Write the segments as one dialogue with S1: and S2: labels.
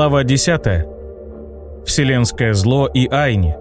S1: Глава 10. Вселенское зло и Айни.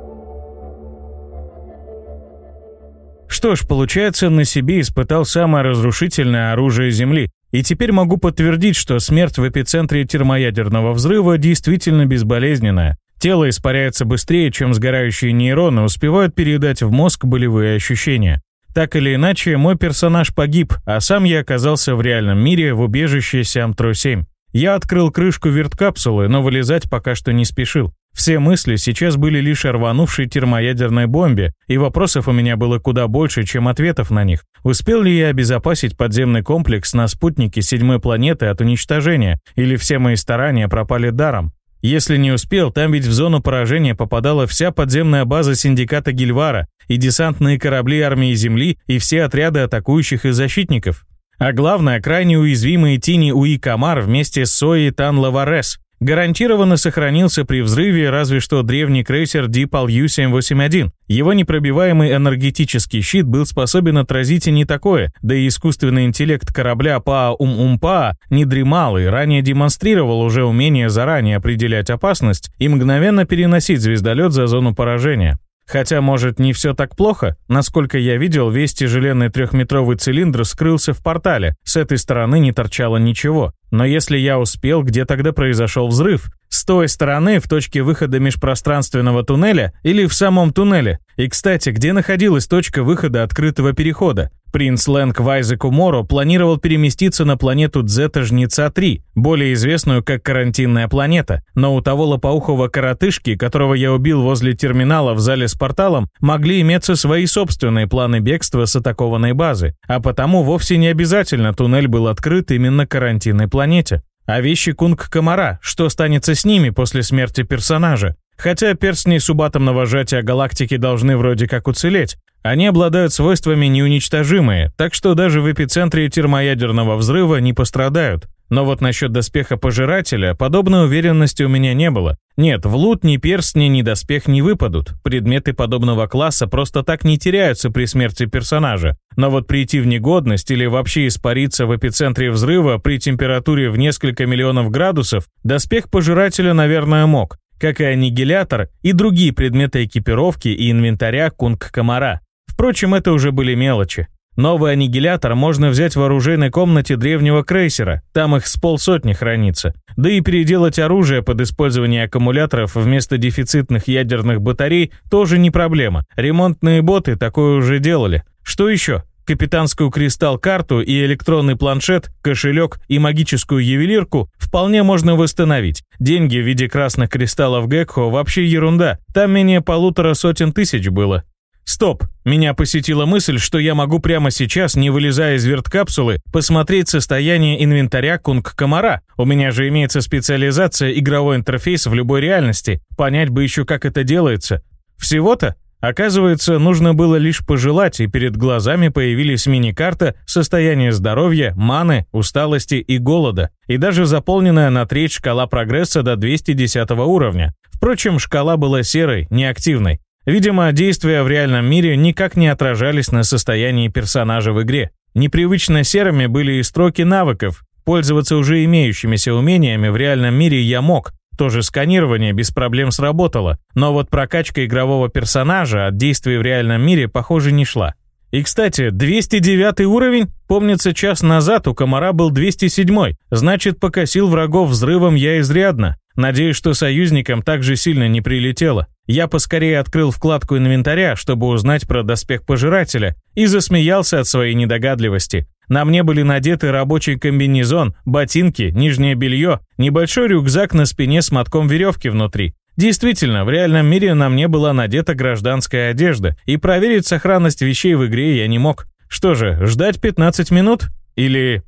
S1: Что ж, получается, на себе испытал самое разрушительное оружие Земли. И теперь могу подтвердить, что смерть в эпицентре термоядерного взрыва действительно безболезненная. Тело испаряется быстрее, чем сгорающие нейроны успевают передать в мозг болевые ощущения. Так или иначе, мой персонаж погиб, а сам я оказался в реальном мире в убежище Сямтро-7. Я открыл крышку верткапсулы, но вылезать пока что не спешил. Все мысли сейчас были лишь о рванувшей термоядерной бомбе, и вопросов у меня было куда больше, чем ответов на них. Успел ли я обезопасить подземный комплекс на спутнике седьмой планеты от уничтожения, или все мои старания пропали даром? Если не успел, там ведь в зону поражения попадала вся подземная база синдиката Гильвара, и десантные корабли армии Земли, и все отряды атакующих и защитников. А главное, крайне уязвимые тени Уи Камар вместе с Сои Тан Лаварес. Гарантированно сохранился при взрыве разве что древний крейсер Дипал Ю-781. Его непробиваемый энергетический щит был способен отразить и не такое, да и искусственный интеллект корабля Паа-Ум-Ум-Паа не дремал и ранее демонстрировал уже умение заранее определять опасность и мгновенно переносить звездолет за зону поражения. Хотя, может, не все так плохо? Насколько я видел, весь тяжеленный трехметровый цилиндр скрылся в портале. С этой стороны не торчало ничего. Но если я успел, где тогда произошел взрыв? С той стороны, в точке выхода межпространственного туннеля или в самом туннеле? И, кстати, где находилась точка выхода открытого перехода? Принц Лэнг Вайзеку Моро планировал переместиться на планету Дзета-Жнеца-3, более известную как карантинная планета, но у того лопоухого коротышки, которого я убил возле терминала в зале с порталом, могли иметься свои собственные планы бегства с атакованной базы, а потому вовсе не обязательно туннель был открыт именно карантинной планете. А вещи Кунг-Комара, что станется с ними после смерти персонажа? Хотя перстни субатомного сжатия галактики должны вроде как уцелеть, они обладают свойствами неуничтожимые, так что даже в эпицентре термоядерного взрыва не пострадают. Но вот насчет доспеха Пожирателя подобной уверенности у меня не было. Нет, в лут ни перстни, ни доспех не выпадут. Предметы подобного класса просто так не теряются при смерти персонажа. Но вот прийти в негодность или вообще испариться в эпицентре взрыва при температуре в несколько миллионов градусов, доспех Пожирателя, наверное, мог. Как и аннигилятор и другие предметы экипировки и инвентаря Кунг-Комара. Впрочем, это уже были мелочи. Новый аннигилятор можно взять в оружейной комнате древнего крейсера, там их с полсотни хранится. Да и переделать оружие под использование аккумуляторов вместо дефицитных ядерных батарей тоже не проблема. Ремонтные боты такое уже делали. Что еще? Капитанскую кристалл-карту и электронный планшет, кошелек и магическую ювелирку вполне можно восстановить. Деньги в виде красных кристаллов Гекхо вообще ерунда, там менее полутора сотен тысяч было. Стоп! Меня посетила мысль, что я могу прямо сейчас, не вылезая из верткапсулы, посмотреть состояние инвентаря Кунг-Комара. У меня же имеется специализация игровой интерфейс в любой реальности. Понять бы еще, как это делается. Всего-то? Оказывается, нужно было лишь пожелать, и перед глазами появились мини-карта состояния здоровья, маны, усталости и голода, и даже заполненная на треть шкала прогресса до 210 уровня. Впрочем, шкала была серой, неактивной. Видимо, действия в реальном мире никак не отражались на состоянии персонажа в игре. Непривычно серыми были и строки навыков. Пользоваться уже имеющимися умениями в реальном мире я мог. Тоже сканирование без проблем сработало. Но вот прокачка игрового персонажа от действий в реальном мире, похоже, не шла. И, кстати, 209 уровень? Помнится, час назад у комара был 207 значит, покосил врагов взрывом я изрядно. Надеюсь, что союзникам так же сильно не прилетело. Я поскорее открыл вкладку инвентаря, чтобы узнать про доспех пожирателя, и засмеялся от своей недогадливости. На мне были надеты рабочий комбинезон, ботинки, нижнее белье, небольшой рюкзак на спине с мотком веревки внутри. Действительно, в реальном мире на мне была надета гражданская одежда, и проверить сохранность вещей в игре я не мог. Что же, ждать 15 минут? Или...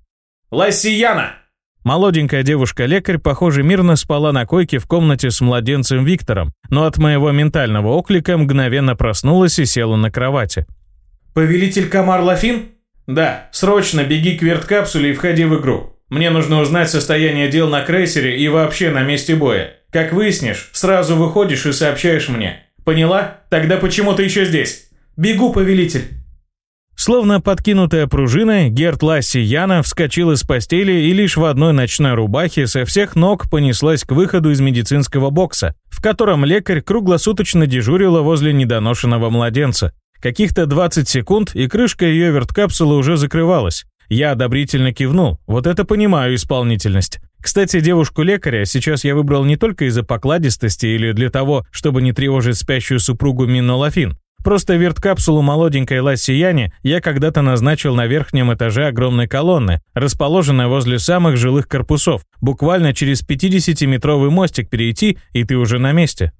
S2: «Лассияна!»
S1: Молоденькая девушка-лекарь, похоже, мирно спала на койке в комнате с младенцем Виктором, но от моего ментального оклика мгновенно проснулась и села на кровати.
S2: «Повелитель Камар Лафин?» «Да, срочно беги к верткапсуле и входи в игру. Мне нужно узнать состояние дел на крейсере и вообще на месте боя. Как выяснишь, сразу выходишь и сообщаешь мне. Поняла? Тогда почему ты еще здесь?» «Бегу, повелитель!»
S1: Словно подкинутая пружиной, Герт Ласси Яна вскочила с постели и лишь в одной ночной рубахе со всех ног понеслась к выходу из медицинского бокса, в котором лекарь круглосуточно дежурила возле недоношенного младенца. Каких-то 20 секунд, и крышка ее верткапсулы уже закрывалась. Я одобрительно кивнул, вот это понимаю исполнительность. Кстати, девушку-лекаря сейчас я выбрал не только из-за покладистости или для того, чтобы не тревожить спящую супругу Минно Лафин. Просто верткапсулу молоденькой Ласси Яни я когда-то назначил на верхнем этаже огромной колонны, расположенной возле самых жилых корпусов. Буквально через 50-метровый мостик перейти, и ты уже на месте.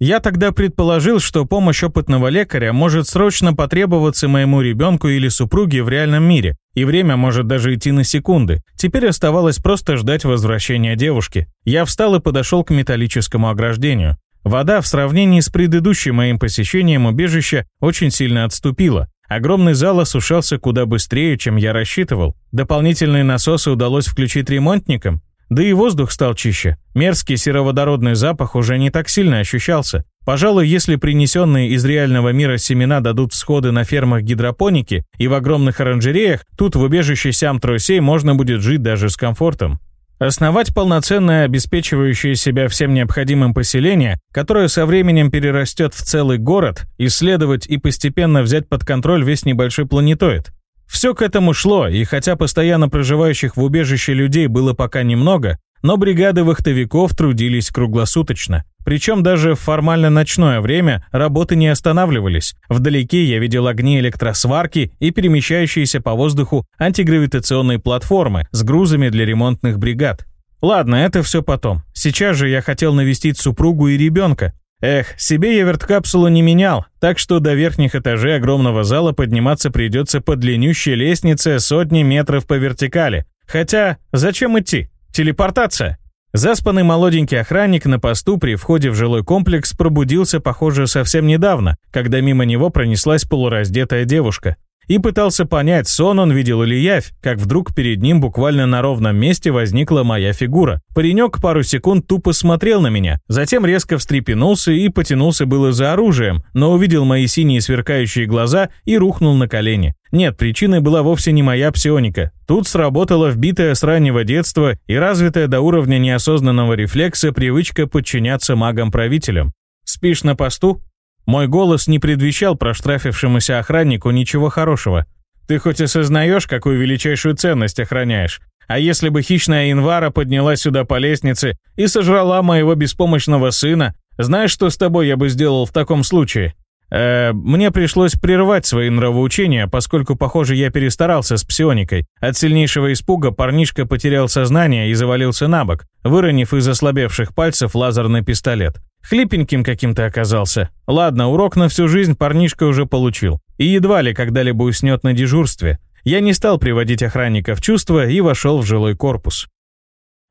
S1: Я тогда предположил, что помощь опытного лекаря может срочно потребоваться моему ребенку или супруге в реальном мире, и время может даже идти на секунды. Теперь оставалось просто ждать возвращения девушки. Я встал и подошел к металлическому ограждению. Вода в сравнении с предыдущим моим посещением убежища очень сильно отступила. Огромный зал осушался куда быстрее, чем я рассчитывал. Дополнительные насосы удалось включить ремонтникам. Да и воздух стал чище. Мерзкий сероводородный запах уже не так сильно ощущался. Пожалуй, если принесенные из реального мира семена дадут всходы на фермах гидропоники и в огромных оранжереях, тут в убежище Сям-Тросей можно будет жить даже с комфортом. Основать полноценное, обеспечивающее себя всем необходимым поселение, которое со временем перерастет в целый город, исследовать и постепенно взять под контроль весь небольшой планетоид. Все к этому шло, и хотя постоянно проживающих в убежище людей было пока немного, но бригады вахтовиков трудились круглосуточно. Причем даже в формально ночное время работы не останавливались. Вдалеке я видел огни электросварки и перемещающиеся по воздуху антигравитационные платформы с грузами для ремонтных бригад. Ладно, это все потом. Сейчас же я хотел навестить супругу и ребенка. Эх, себе я верткапсулу не менял, так что до верхних этажей огромного зала подниматься придется по длиннющей лестнице сотни метров по вертикали. Хотя, зачем идти? Телепортация. Заспанный молоденький охранник на посту при входе в жилой комплекс пробудился, похоже, совсем недавно, когда мимо него пронеслась полураздетая девушка и пытался понять, сон он видел или явь, как вдруг перед ним буквально на ровном месте возникла моя фигура. Паренек пару секунд тупо смотрел на меня, затем резко встрепенулся и потянулся было за оружием, но увидел мои синие сверкающие глаза и рухнул на колени. Нет, причиной была вовсе не моя псионика. Тут сработала вбитая с раннего детства и развитая до уровня неосознанного рефлекса привычка подчиняться магам-правителям. «Спишь на посту?» Мой голос не предвещал проштрафившемуся охраннику ничего хорошего. Ты хоть и сознаешь, какую величайшую ценность охраняешь. А если бы хищная инвара поднялась сюда по лестнице и сожрала моего беспомощного сына, знаешь, что с тобой я бы сделал в таком случае? Э, мне пришлось прервать свои нравоучения, поскольку, похоже, я перестарался с псионикой. От сильнейшего испуга парнишка потерял сознание и завалился на бок, выронив из ослабевших пальцев лазерный пистолет. Хлипеньким каким-то оказался. Ладно, урок на всю жизнь парнишка уже получил. И едва ли когда-либо уснет на дежурстве. Я не стал приводить охранника в чувство и вошел в жилой корпус.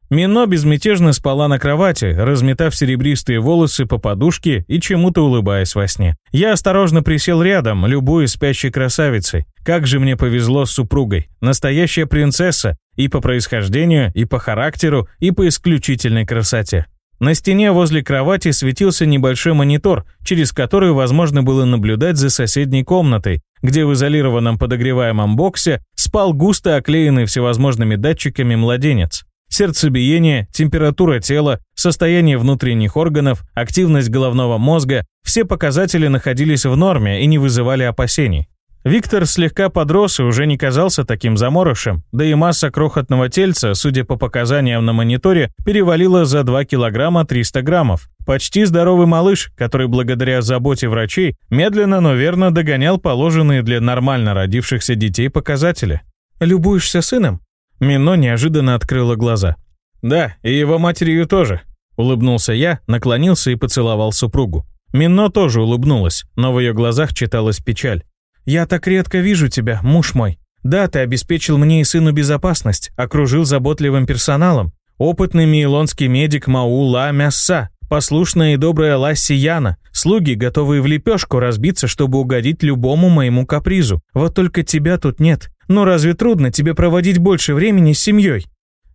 S1: Мино безмятежно спала на кровати, разметав серебристые волосы по подушке и чему-то улыбаясь во сне. Я осторожно присел рядом, любуясь спящей красавицей. Как же мне повезло с супругой. Настоящая принцесса и по происхождению, и по характеру, и по исключительной красоте. На стене возле кровати светился небольшой монитор, через который возможно было наблюдать за соседней комнатой, где в изолированном подогреваемом боксе спал густо оклеенный всевозможными датчиками младенец. Сердцебиение, температура тела, состояние внутренних органов, активность головного мозга – все показатели находились в норме и не вызывали опасений. Виктор слегка подрос и уже не казался таким заморышем, да и масса крохотного тельца, судя по показаниям на мониторе, перевалила за 2 килограмма 300 граммов. Почти здоровый малыш, который благодаря заботе врачей медленно, но верно догонял положенные для нормально родившихся детей показатели. «Любуешься сыном?» Мино неожиданно открыла глаза. «Да, и его матерью тоже», — улыбнулся я, наклонился и поцеловал супругу. Мино тоже улыбнулась, но в ее глазах читалась печаль. «Я так редко вижу тебя, муж мой. Да, ты обеспечил мне и сыну безопасность, окружил заботливым персоналом. Опытный мейлонский медик Маула Мясса, послушная и добрая Ласси Яна, слуги, готовые в лепешку разбиться, чтобы угодить любому моему капризу. Вот только тебя тут нет. Но разве трудно тебе проводить больше времени с семьей?»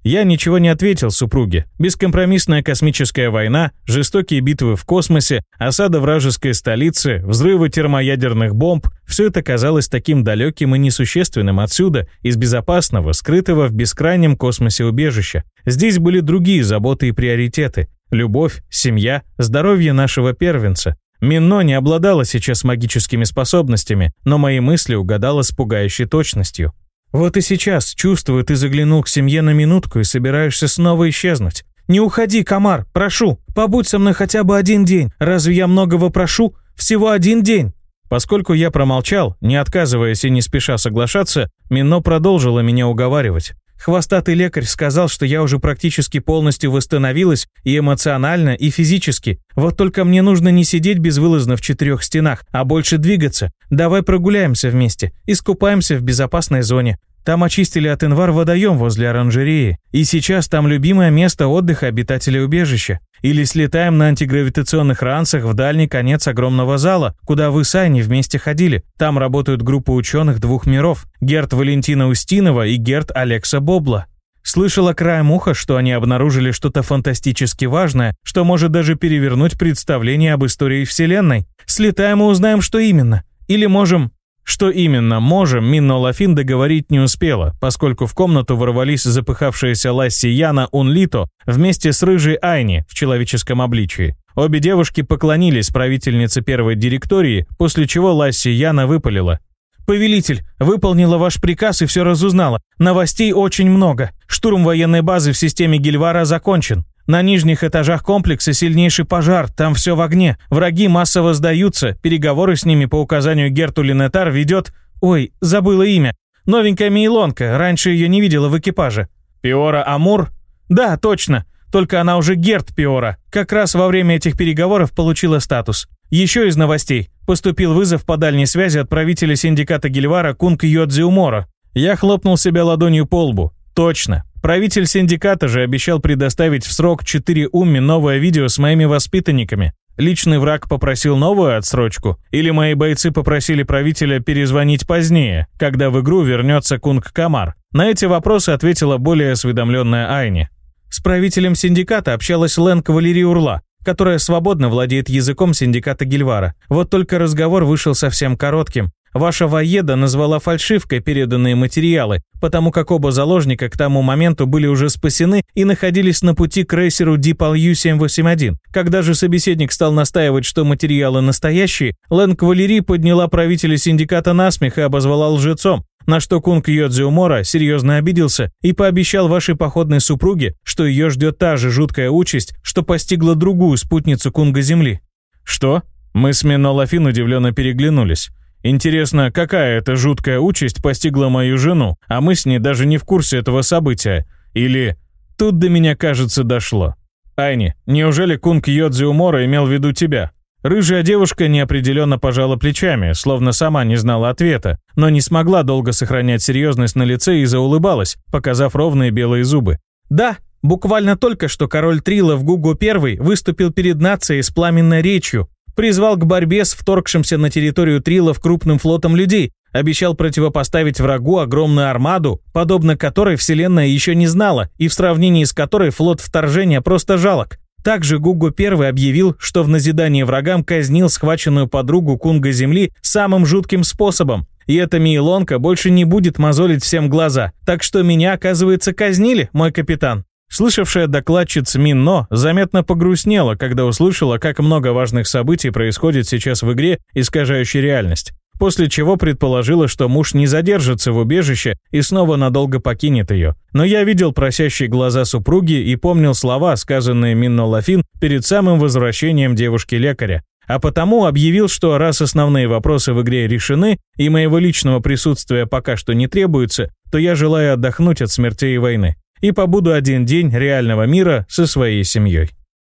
S1: Я ничего не ответил супруге. Бескомпромиссная космическая война, жестокие битвы в космосе, осада вражеской столицы, взрывы термоядерных бомб – все это казалось таким далеким и несущественным отсюда, из безопасного, скрытого в бескрайнем космосе убежища. Здесь были другие заботы и приоритеты. Любовь, семья, здоровье нашего первенца. Минно не обладала сейчас магическими способностями, но мои мысли угадала с пугающей точностью. Вот и сейчас, чувствую, ты заглянул к семье на минутку и собираешься снова исчезнуть. Не уходи, комар, прошу, побудь со мной хотя бы один день. Разве я многого прошу? Всего один день. Поскольку я промолчал, не отказываясь и не спеша соглашаться, Мино продолжила меня уговаривать. Хвостатый лекарь сказал, что я уже практически полностью восстановилась и эмоционально, и физически. Вот только мне нужно не сидеть безвылазно в четырех стенах, а больше двигаться. Давай прогуляемся вместе, искупаемся в безопасной зоне. Там очистили от инвар водоем возле оранжереи. И сейчас там любимое место отдыха обитателей убежища. Или слетаем на антигравитационных ранцах в дальний конец огромного зала, куда вы с Айни вместе ходили. Там работают группы ученых двух миров. Герт Валентина Устинова и Герт Алекса Бобла. Слышала краем уха, что они обнаружили что-то фантастически важное, что может даже перевернуть представление об истории Вселенной. Слетаем и узнаем, что именно. Или можем что именно можем, Минна Лафин договорить не успела, поскольку в комнату ворвались запыхавшаяся Ласси Яна Унлито вместе с рыжей Айни в человеческом обличии. Обе девушки поклонились правительнице первой директории, после чего Ласси Яна выпалила. «Повелитель, выполнила ваш приказ и все разузнала. Новостей очень много. Штурм военной базы в системе Гильвара закончен. На нижних этажах комплекса сильнейший пожар, там все в огне. Враги массово сдаются, переговоры с ними по указанию Герту Линетар ведет... Ой, забыла имя. Новенькая Мейлонка, раньше ее не видела в экипаже. Пиора Амур? Да, точно. Только она уже Герт Пиора. Как раз во время этих переговоров получила статус. Еще из новостей. Поступил вызов по дальней связи отправителя синдиката Гильвара Кунг Йодзи Умора. Я хлопнул себя ладонью по лбу. Точно. Правитель синдиката же обещал предоставить в срок 4 умми новое видео с моими воспитанниками. Личный враг попросил новую отсрочку? Или мои бойцы попросили правителя перезвонить позднее, когда в игру вернется Кунг Камар? На эти вопросы ответила более осведомленная Айни. С правителем синдиката общалась Лэн Кавалерий Урла, которая свободно владеет языком синдиката Гильвара. Вот только разговор вышел совсем коротким, Ваша воеда назвала фальшивкой переданные материалы, потому как оба заложника к тому моменту были уже спасены и находились на пути к крейсеру Дипал Ю-781. Когда же собеседник стал настаивать, что материалы настоящие, Лэн Кавалери подняла правителя синдиката насмех и обозвала лжецом, на что Кунг Йодзи Умора серьезно обиделся и пообещал вашей походной супруге, что ее ждет та же жуткая участь, что постигла другую спутницу Кунга Земли. Что? Мы с Мино Лафин удивленно переглянулись. Интересно, какая эта жуткая участь постигла мою жену, а мы с ней даже не в курсе этого события? Или тут до меня, кажется, дошло. Айни, неужели Кунг Йодзи Умора имел в виду тебя? Рыжая девушка неопределенно пожала плечами, словно сама не знала ответа, но не смогла долго сохранять серьезность на лице и заулыбалась, показав ровные белые зубы. «Да, буквально только что король Трила в Гугу I выступил перед нацией с пламенной речью, призвал к борьбе с вторгшимся на территорию Трилов крупным флотом людей, обещал противопоставить врагу огромную армаду, подобно которой Вселенная еще не знала, и в сравнении с которой флот вторжения просто жалок. Также Гугу I объявил, что в назидание врагам казнил схваченную подругу Кунга Земли самым жутким способом. И эта Мейлонка больше не будет мозолить всем глаза. Так что меня, оказывается, казнили, мой капитан. Слышавшая докладчица Минно заметно погрустнела, когда услышала, как много важных событий происходит сейчас в игре, искажающей реальность. После чего предположила, что муж не задержится в убежище и снова надолго покинет ее. Но я видел просящие глаза супруги и помнил слова, сказанные Минно Лафин перед самым возвращением девушки-лекаря. А потому объявил, что раз основные вопросы в игре решены и моего личного присутствия пока что не требуется, то я желаю отдохнуть от смертей и войны и побуду один день реального мира со своей семьей.